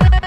I'm there.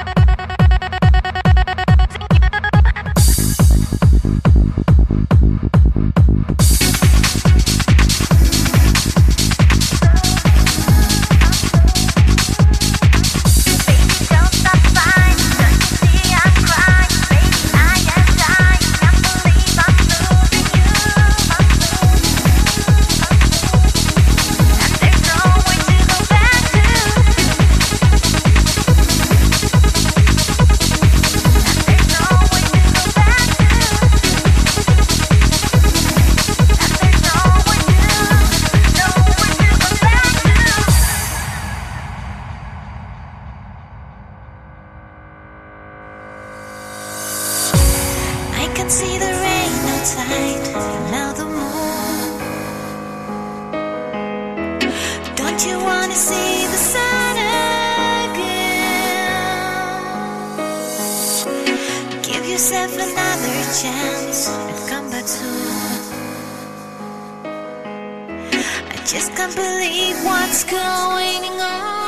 See the rain outside, now the moon. Don't you wanna see the sun again? Give yourself another chance come back. I just can't believe what's going on.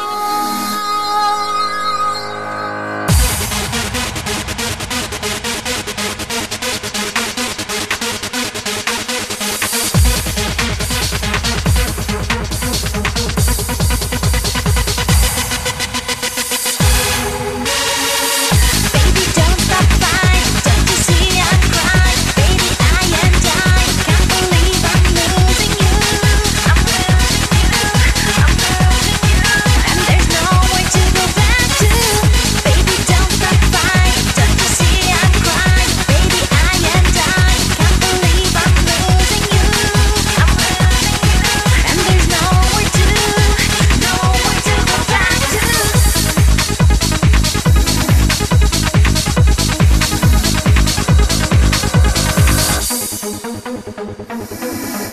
you